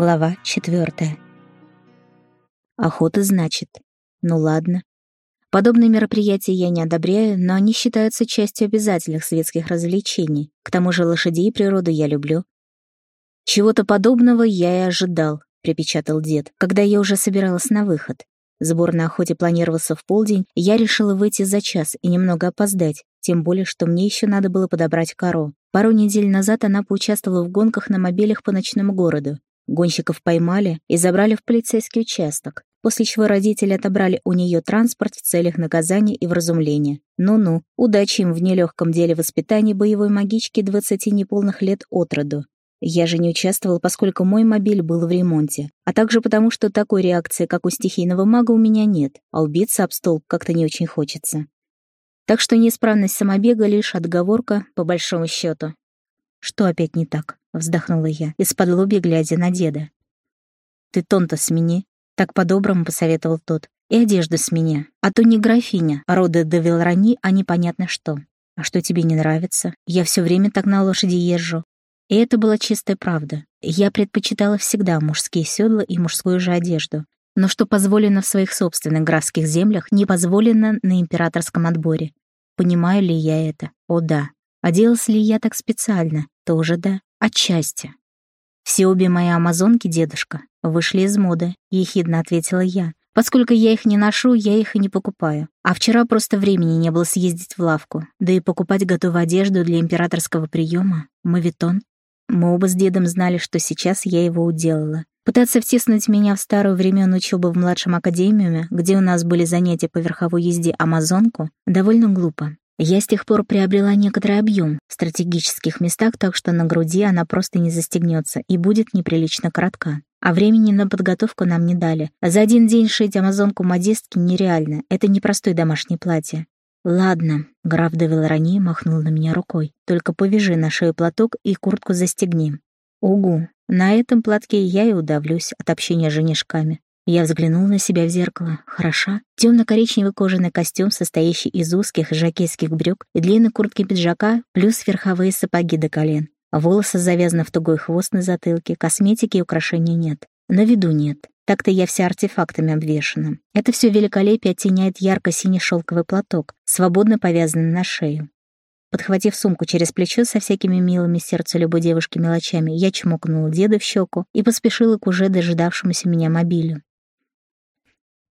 Глава четвертая. Охота, значит. Ну ладно. Подобные мероприятия я не одобряю, но они считаются частью обязательных светских развлечений. К тому же лошадей и природу я люблю. Чего-то подобного я и ожидал, припечатал дед, когда я уже собиралась на выход. Сбор на охоте планировался в полдень, я решила выйти за час и немного опоздать, тем более, что мне еще надо было подобрать коро. Пару недель назад она поучаствовала в гонках на мобилях по ночному городу. Гонщиков поймали и забрали в полицейский участок, после чего родители отобрали у нее транспорт в целях наказания и вразумления. Ну-ну, удачи им в нелегком деле воспитания боевой магички 20 неполных лет от роду. Я же не участвовал, поскольку мой мобиль был в ремонте, а также потому, что такой реакции, как у стихийного мага, у меня нет, а убиться об столб как-то не очень хочется. Так что неисправность самобега — лишь отговорка, по большому счету. Что опять не так? — вздохнула я, из-под лоби глядя на деда. «Ты тон-то смени», — так по-доброму посоветовал тот. «И одежду смени, а то не графиня, рода де Вилрани, а непонятно что. А что тебе не нравится? Я все время так на лошади езжу». И это была чистая правда. Я предпочитала всегда мужские седла и мужскую же одежду. Но что позволено в своих собственных графских землях, не позволено на императорском отборе. Понимаю ли я это? О да. Оделась ли я так специально? Тоже да. Отчасти. «Все обе мои амазонки, дедушка, вышли из моды», — ехидно ответила я. «Поскольку я их не ношу, я их и не покупаю. А вчера просто времени не было съездить в лавку, да и покупать готовую одежду для императорского приема, мавитон. Мы оба с дедом знали, что сейчас я его уделала. Пытаться втиснуть меня в старую времен учебы в младшем академиуме, где у нас были занятия по верховой езде амазонку, довольно глупо. Я с тех пор приобрела некоторый объем в стратегических местах, так что на груди она просто не застегнется и будет неприлично коротка. А времени на подготовку нам не дали. За один день шить амазонку модистки нереально. Это не простое домашнее платье. «Ладно», — граф де Велрони махнул на меня рукой. «Только повяжи на шею платок и куртку застегни». «Угу, на этом платке я и удавлюсь от общения с женишками. Я взглянул на себя в зеркало. Хороша. Темно-коричневый кожаный костюм, состоящий из узких жакейских брюк и длинной куртки пиджака, плюс верховые сапоги до колен. Волосы завязаны в тугой хвост на затылке, косметики и украшений нет. На виду нет. Так-то я вся артефактами обвешана. Это все великолепие оттеняет ярко-синий шелковый платок, свободно повязанный на шею. Подхватив сумку через плечо со всякими милыми сердцу любой девушки мелочами, я чмокнула деда в щеку и поспешила к уже дожидавшемуся меня мобилю.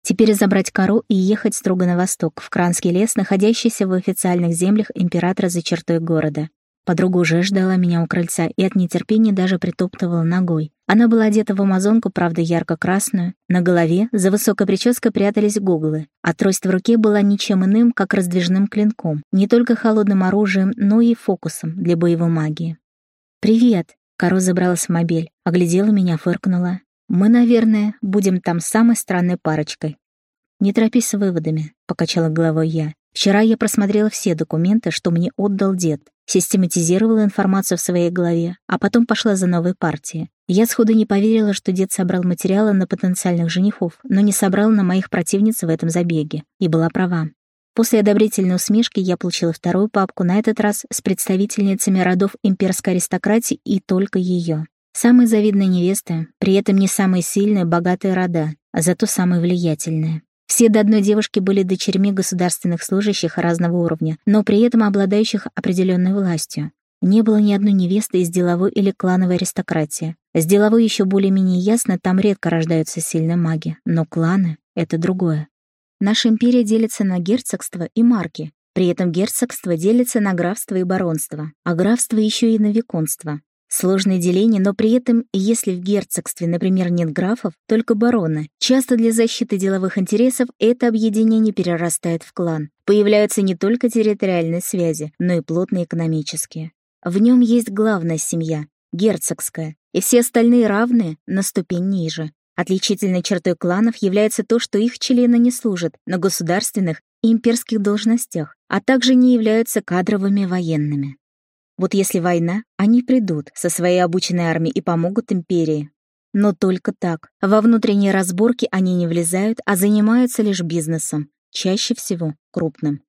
Теперь забрать кору и ехать строго на восток, в Кранский лес, находящийся в официальных землях императора за чертой города. Подруга уже ждала меня у крыльца и от нетерпения даже притоптывала ногой. Она была одета в амазонку, правда, ярко-красную. На голове за высокой прической прятались гуглы, а трость в руке была ничем иным, как раздвижным клинком, не только холодным оружием, но и фокусом для боевой магии. «Привет!» — Каро забралась в мобиль, оглядела меня, фыркнула. Мы, наверное, будем там самой странной парочкой. Не торопись с выводами, покачала головой я. Вчера я просмотрела все документы, что мне отдал дед, систематизировала информацию в своей голове, а потом пошла за новой партией. Я сходу не поверила, что дед собрал материалы на потенциальных женихов, но не собрал на моих противниц в этом забеге, и была права. После одобрительной усмешки я получила вторую папку, на этот раз с представительницами родов имперской аристократии и только ее. Самые завидные невесты, при этом не самые сильные, богатые рода, а зато самые влиятельные. Все до одной девушки были дочерьми государственных служащих разного уровня, но при этом обладающих определенной властью. Не было ни одной невесты из деловой или клановой аристократии. С деловой еще более-менее ясно, там редко рождаются сильные маги, но кланы — это другое. Наша империя делится на герцогство и марки, при этом герцогство делится на графство и баронство, а графство еще и на виконство. Сложное деление, но при этом, если в герцогстве, например, нет графов, только бароны, часто для защиты деловых интересов это объединение перерастает в клан. Появляются не только территориальные связи, но и плотные экономические. В нем есть главная семья, герцогская, и все остальные равные на ступень ниже. Отличительной чертой кланов является то, что их члены не служат на государственных и имперских должностях, а также не являются кадровыми военными. Вот если война, они придут со своей обученной армией и помогут империи. Но только так. Во внутренние разборки они не влезают, а занимаются лишь бизнесом, чаще всего крупным.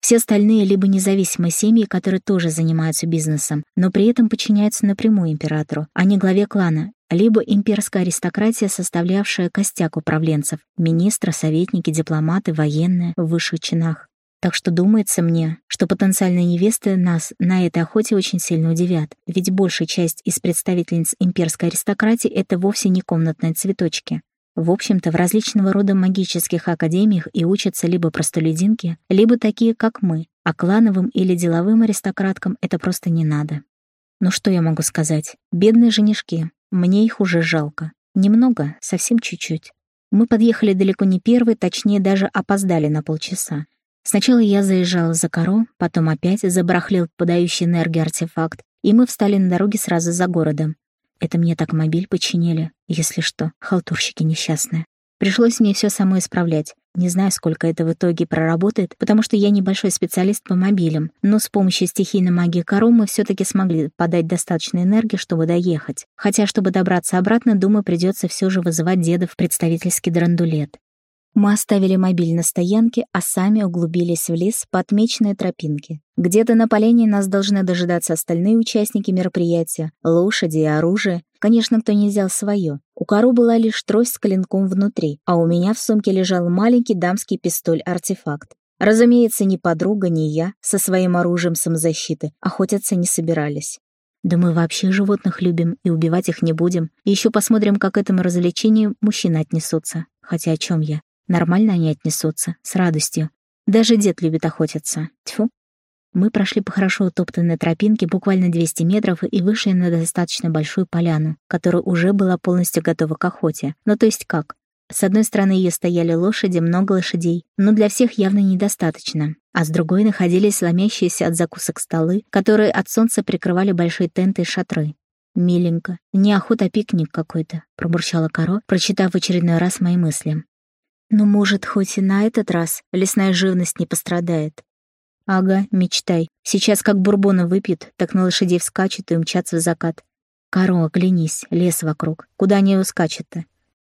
Все остальные либо независимые семьи, которые тоже занимаются бизнесом, но при этом подчиняются напрямую императору, а не главе клана, либо имперская аристократия, составлявшая костяк управленцев, министры, советники, дипломаты, военные в высших чинах. Так что думается мне, что потенциальные невесты нас на этой охоте очень сильно удивят, ведь большая часть из представительниц имперской аристократии — это вовсе не комнатные цветочки. В общем-то, в различного рода магических академиях и учатся либо простолюдинки, либо такие, как мы, а клановым или деловым аристократкам это просто не надо. Ну что я могу сказать? Бедные женишки, мне их уже жалко. Немного, совсем чуть-чуть. Мы подъехали далеко не первые, точнее, даже опоздали на полчаса. Сначала я заезжала за коро, потом опять забарахлил подающий энергию артефакт, и мы встали на дороге сразу за городом. Это мне так мобиль починили, если что, халтурщики несчастные. Пришлось мне все самой исправлять. Не знаю, сколько это в итоге проработает, потому что я небольшой специалист по мобилям, но с помощью стихийной магии Кару мы все-таки смогли подать достаточно энергии, чтобы доехать. Хотя, чтобы добраться обратно, думаю, придется все же вызывать деда в представительский драндулет. Мы оставили мобиль на стоянке, а сами углубились в лес по отмеченной тропинке. Где-то на полене нас должны дожидаться остальные участники мероприятия, лошади и оружие. Конечно, кто не взял свое. У Кару была лишь трость с клинком внутри, а у меня в сумке лежал маленький дамский пистоль-артефакт. Разумеется, ни подруга, ни я со своим оружием самозащиты охотиться не собирались. Да мы вообще животных любим и убивать их не будем. Еще посмотрим, как к этому развлечению мужчины отнесутся. Хотя о чем я? Нормально они отнесутся, с радостью. Даже дед любит охотиться. Тьфу. Мы прошли по хорошо утоптанной тропинке буквально 200 метров и вышли на достаточно большую поляну, которая уже была полностью готова к охоте. Ну то есть как? С одной стороны ее стояли лошади, много лошадей, но для всех явно недостаточно. А с другой находились ломящиеся от закусок столы, которые от солнца прикрывали большие тенты и шатры. «Миленько. Не охота, пикник какой-то», — пробурчала Каро, прочитав в очередной раз мои мысли. Но, может, хоть и на этот раз лесная живность не пострадает. Ага, мечтай. Сейчас как бурбона выпьют, так на лошадей вскачут и умчатся в закат. Каро, оглянись, лес вокруг. Куда они ускачут-то?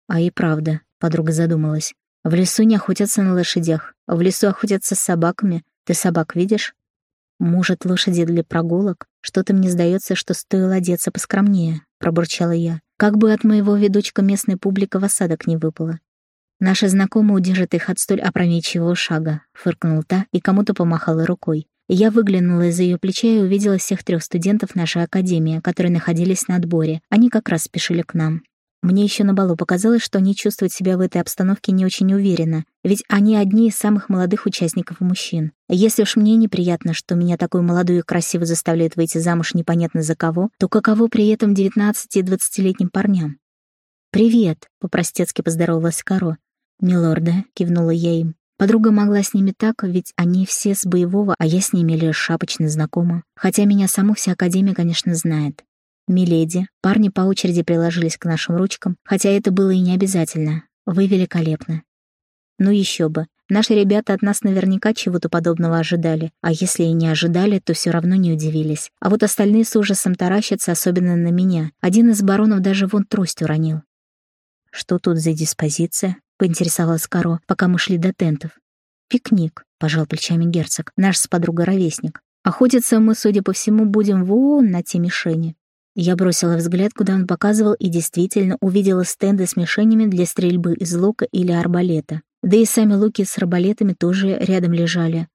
А и правда, подруга задумалась. В лесу не охотятся на лошадях, в лесу охотятся с собаками. Ты собак видишь? Может, лошади для прогулок? Что-то мне сдается, что стоило одеться поскромнее, пробурчала я. Как бы от моего ведучка местная публика в осадок не выпала. Наша знакомая удержит их от столь опрометчивого шага, фыркнул та и кому-то помахала рукой. Я выглянула из-за ее плеча и увидела всех трех студентов нашей академии, которые находились на отборе. Они как раз спешили к нам. Мне еще на балу показалось, что они чувствуют себя в этой обстановке не очень уверенно, ведь они одни из самых молодых участников мужчин. Если уж мне неприятно, что меня такую молодую и красивую заставляют выйти замуж непонятно за кого, то каково при этом 19- и 20-летним парням? «Привет», — по-простецки поздоровалась Каро. «Милорда», — кивнула я им. Подруга могла с ними так, ведь они все с боевого, а я с ними лишь шапочно знакома. Хотя меня саму вся Академия, конечно, знает. «Миледи», парни по очереди приложились к нашим ручкам, хотя это было и не обязательно. Вы великолепны. Ну еще бы. Наши ребята от нас наверняка чего-то подобного ожидали, а если и не ожидали, то все равно не удивились. А вот остальные с ужасом таращатся, особенно на меня. Один из баронов даже вон трость уронил. Что тут за диспозиция? Поинтересовалась Каро, пока мы шли до тентов. «Пикник», — пожал плечами герцог, наш с подругой ровесник. «Охотиться мы, судя по всему, будем вон на те мишени». Я бросила взгляд, куда он показывал, и действительно увидела стенды с мишенями для стрельбы из лука или арбалета. Да и сами луки с арбалетами тоже рядом лежали.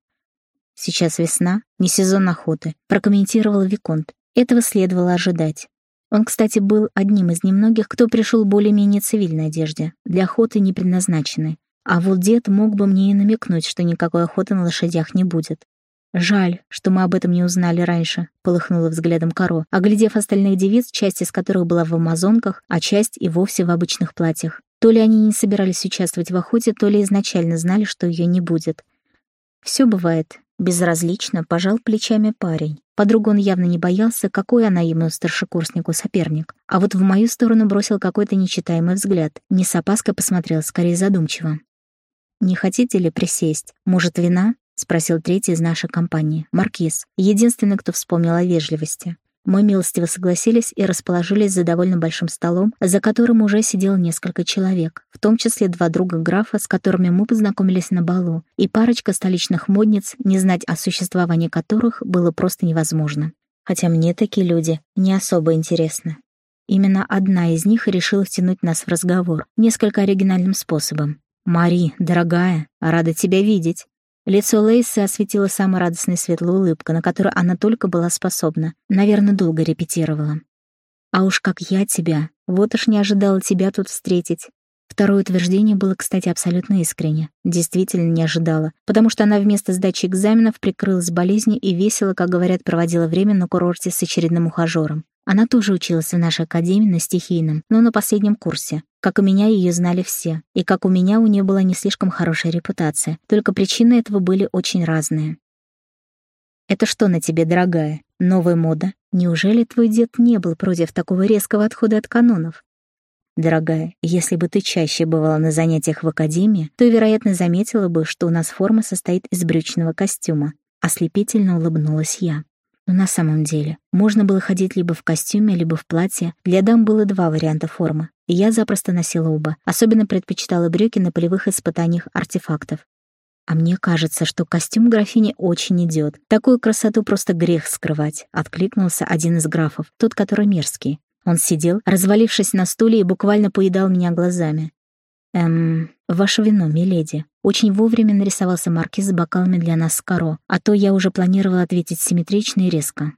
«Сейчас весна, не сезон охоты», — прокомментировал Виконт. Этого следовало ожидать. Он, кстати, был одним из немногих, кто пришел более-менее цивильной одежде, для охоты не предназначенной. А вот дед мог бы мне и намекнуть, что никакой охоты на лошадях не будет. «Жаль, что мы об этом не узнали раньше», — полыхнула взглядом Каро, оглядев остальных девиц, часть из которых была в амазонках, а часть и вовсе в обычных платьях. То ли они не собирались участвовать в охоте, то ли изначально знали, что ее не будет. Все бывает. Безразлично пожал плечами парень. Подругу он явно не боялся, какой она ему старшекурснику соперник. А вот в мою сторону бросил какой-то нечитаемый взгляд. Не с опаской посмотрел, скорее задумчиво. «Не хотите ли присесть? Может, вина?» — спросил третий из нашей компании, Маркиз, единственный, кто вспомнил о вежливости. Мы милостиво согласились и расположились за довольно большим столом, за которым уже сидело несколько человек, в том числе два друга графа, с которыми мы познакомились на балу, и парочка столичных модниц, не знать о существовании которых было просто невозможно. Хотя мне такие люди не особо интересны. Именно одна из них решила втянуть нас в разговор, несколько оригинальным способом. «Мари, дорогая, рада тебя видеть. Лицо Лейсы осветила самая радостная светлая улыбка, на которую она только была способна. Наверное, долго репетировала. «А уж как я тебя! Вот уж не ожидала тебя тут встретить!» Второе утверждение было, кстати, абсолютно искренне. Действительно не ожидала, потому что она вместо сдачи экзаменов прикрылась болезнью и весело, как говорят, проводила время на курорте с очередным ухажером. Она тоже училась в нашей академии на стихийном, но на последнем курсе. Как у меня, ее знали все. И как у меня, у нее была не слишком хорошая репутация. Только причины этого были очень разные. «Это что на тебе, дорогая? Новая мода? Неужели твой дед не был против такого резкого отхода от канонов?» «Дорогая, если бы ты чаще бывала на занятиях в академии, то, вероятно, заметила бы, что у нас форма состоит из брючного костюма». Ослепительно улыбнулась я. Но на самом деле, можно было ходить либо в костюме, либо в платье. Для дам было два варианта формы, и я запросто носила оба. Особенно предпочитала брюки на полевых испытаниях артефактов. А мне кажется, что костюм графини очень идет. Такую красоту просто грех скрывать, откликнулся один из графов, тот, который мерзкий. Он сидел, развалившись на стуле и буквально поедал меня глазами. «Эм, ваше вино, миледи». Очень вовремя нарисовался маркиз с бокалами для нас с Каро, а то я уже планировала ответить симметрично и резко.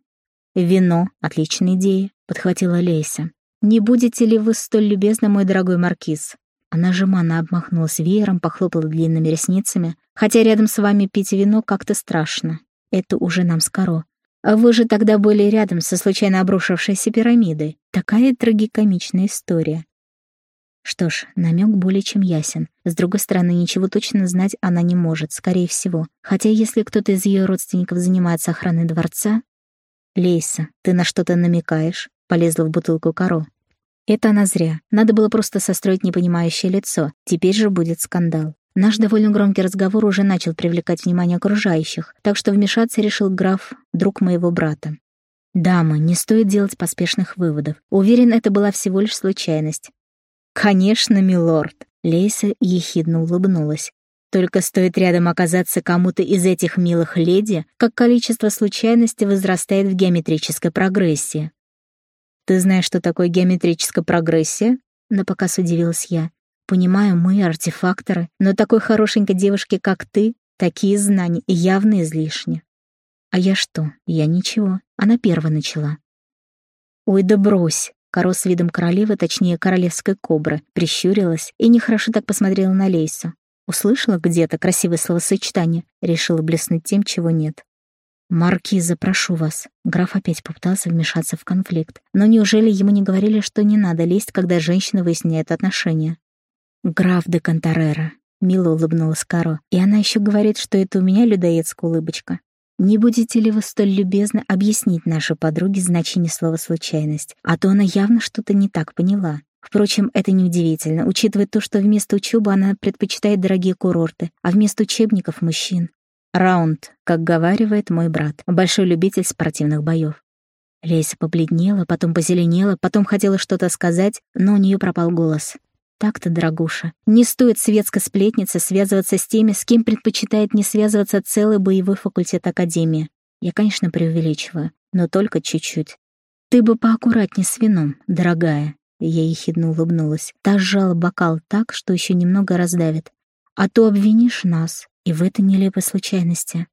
«Вино — отличная идея», — подхватила Лейся. «Не будете ли вы столь любезны, мой дорогой маркиз?» Она жеманно обмахнулась веером, похлопала длинными ресницами. «Хотя рядом с вами пить вино как-то страшно. Это уже нам с Каро. А вы же тогда были рядом со случайно обрушившейся пирамидой. Такая трагикомичная история. Что ж, намек более чем ясен. С другой стороны, ничего точно знать она не может, скорее всего. Хотя если кто-то из ее родственников занимается охраной дворца... «Лейса, ты на что-то намекаешь?» — полезла в бутылку коро. Это она зря. Надо было просто состроить непонимающее лицо. Теперь же будет скандал. Наш довольно громкий разговор уже начал привлекать внимание окружающих, так что вмешаться решил граф, друг моего брата. «Дамы, не стоит делать поспешных выводов. Уверен, это была всего лишь случайность. «Конечно, милорд», — Лейса ехидно улыбнулась. «Только стоит рядом оказаться кому-то из этих милых леди, как количество случайностей возрастает в геометрической прогрессии». «Ты знаешь, что такое геометрическая прогрессия?» — напоказ удивилась я. «Понимаю, мы артефакторы, но такой хорошенькой девушке, как ты, такие знания явно излишни». «А я что? Я ничего. Она первая начала». «Ой, да брось!» Каро с видом королевы, точнее, королевской кобры, прищурилась и нехорошо так посмотрела на Лейсу. Услышала где-то красивое словосочетание, решила блеснуть тем, чего нет. «Маркиза, прошу вас». Граф опять попытался вмешаться в конфликт. Но неужели ему не говорили, что не надо лезть, когда женщина выясняет отношения? «Граф де Конторера», — мило улыбнулась Каро. «И она еще говорит, что это у меня людоедская улыбочка. Не будете ли вы столь любезны объяснить нашей подруге значение слова «случайность», а то она явно что-то не так поняла. Впрочем, это неудивительно, учитывая то, что вместо учебы она предпочитает дорогие курорты, а вместо учебников — мужчин. Раунд, как говаривает мой брат, большой любитель спортивных боев. Лейса побледнела, потом позеленела, потом хотела что-то сказать, но у нее пропал голос. Так-то, дорогуша, не стоит светской сплетнице связываться с теми, с кем предпочитает не связываться целый боевой факультет Академии. Я, конечно, преувеличиваю, но только чуть-чуть. Ты бы поаккуратнее с вином, дорогая. Я ехидно улыбнулась. Та сжала бокал так, что еще немного раздавит. А то обвинишь нас, и в этой нелепой случайности.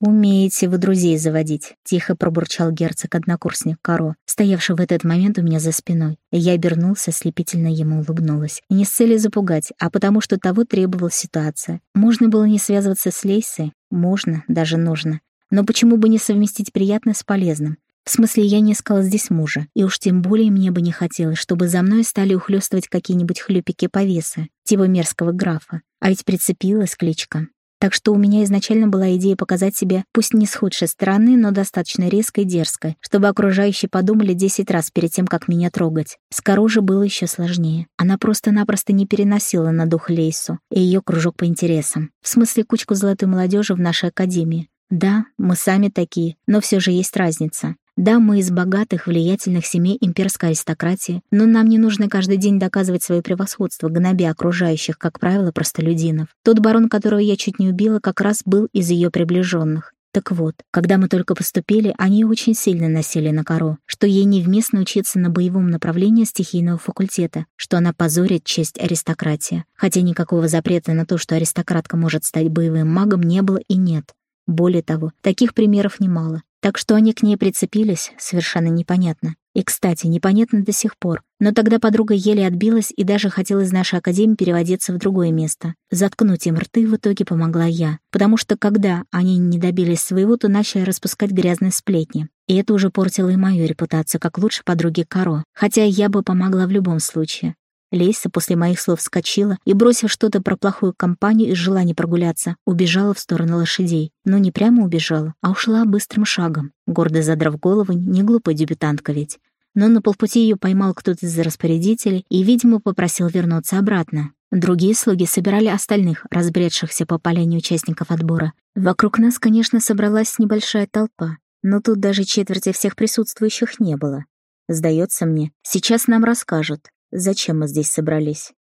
«Умеете вы друзей заводить», — тихо пробурчал герцог-однокурсник Каро, стоявший в этот момент у меня за спиной. Я обернулся, слепительно ему улыбнулась. Не с целью запугать, а потому что того требовала ситуация. Можно было не связываться с Лейсой? Можно, даже нужно. Но почему бы не совместить приятное с полезным? В смысле, я не искала здесь мужа, и уж тем более мне бы не хотелось, чтобы за мной стали ухлёстывать какие-нибудь хлюпики повеса, типа мерзкого графа. А ведь прицепилась кличка. Так что у меня изначально была идея показать себя, пусть не с худшей стороны, но достаточно резкой и дерзкой, чтобы окружающие подумали десять раз перед тем, как меня трогать. С Каро же было еще сложнее. Она просто-напросто не переносила на дух Лейсу и ее кружок по интересам. В смысле, кучку золотой молодежи в нашей академии. Да, мы сами такие, но все же есть разница. Да, мы из богатых, влиятельных семей имперской аристократии, но нам не нужно каждый день доказывать свое превосходство, гнобя окружающих, как правило, простолюдинов. Тот барон, которого я чуть не убила, как раз был из ее приближенных. Так вот, когда мы только поступили, они очень сильно насели на Каро, что ей невместно учиться на боевом направлении стихийного факультета, что она позорит честь аристократии. Хотя никакого запрета на то, что аристократка может стать боевым магом, не было и нет. Более того, таких примеров немало. Так что они к ней прицепились, совершенно непонятно. И, кстати, непонятно до сих пор. Но тогда подруга еле отбилась и даже хотела из нашей академии переводиться в другое место. Заткнуть им рты в итоге помогла я. Потому что когда они не добились своего, то начали распускать грязные сплетни. И это уже портило и мою репутацию как лучшей подруги Каро. Хотя я бы помогла в любом случае. Лейса после моих слов вскочила и, бросив что-то про плохую компанию из желания прогуляться, убежала в сторону лошадей. Но не прямо убежала, а ушла быстрым шагом, гордо задрав голову, не глупая дебютантка ведь. Но на полпути ее поймал кто-то из распорядителей и, видимо, попросил вернуться обратно. Другие слуги собирали остальных, разбредшихся по поляне участников отбора. Вокруг нас, конечно, собралась небольшая толпа, но тут даже четверти всех присутствующих не было. Сдается мне, сейчас нам расскажут, зачем мы здесь собрались.